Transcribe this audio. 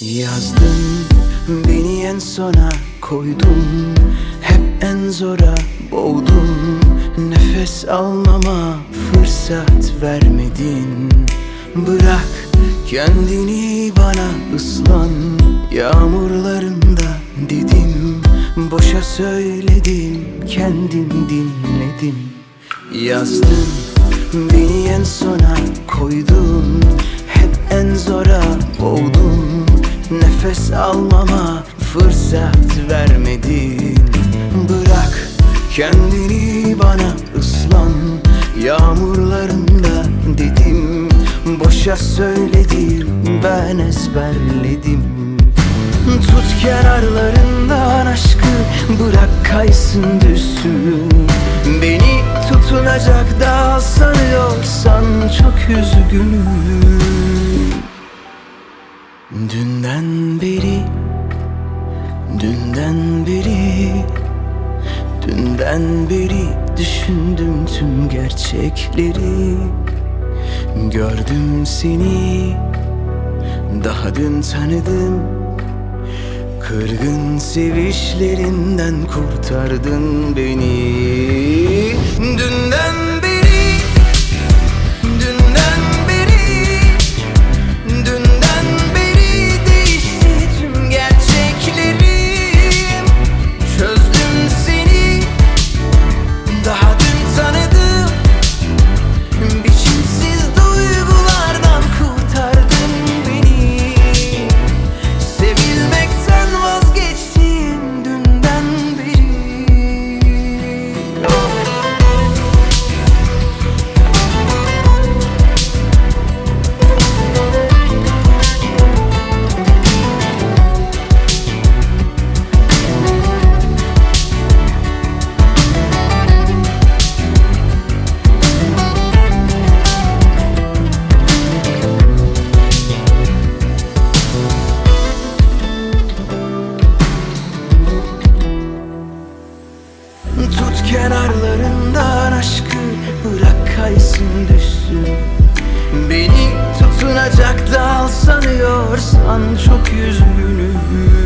Yazdın beni en sona koydun. Hep en zora boğdun. Nefes almama fırsat vermedin. Bırak kendini bana ıslan. Yağmurlarında dedim Boşa söyledim kendim dinledim Yazdın beni en sona koydun almama fırsat vermedin. Bırak kendini bana ıslan. Yağmurlarında dedim Boşa söyledim ben ezberledim. Tut kenarlarından aşkı Bırak kaysın düşsün. Beni tutunacak dal sanıyorsan Çok üzgünüm. Dünden Dünden beri Dünden beri düşündüm tüm gerçekleri. Gördüm seni Daha dün tanıdım. Kırgın sevişlerinden kurtardın beni Tut kenarlarından aşkı Bırak kaysın düşsün. Beni tutunacak dal sanıyorsan Çok üzgünüm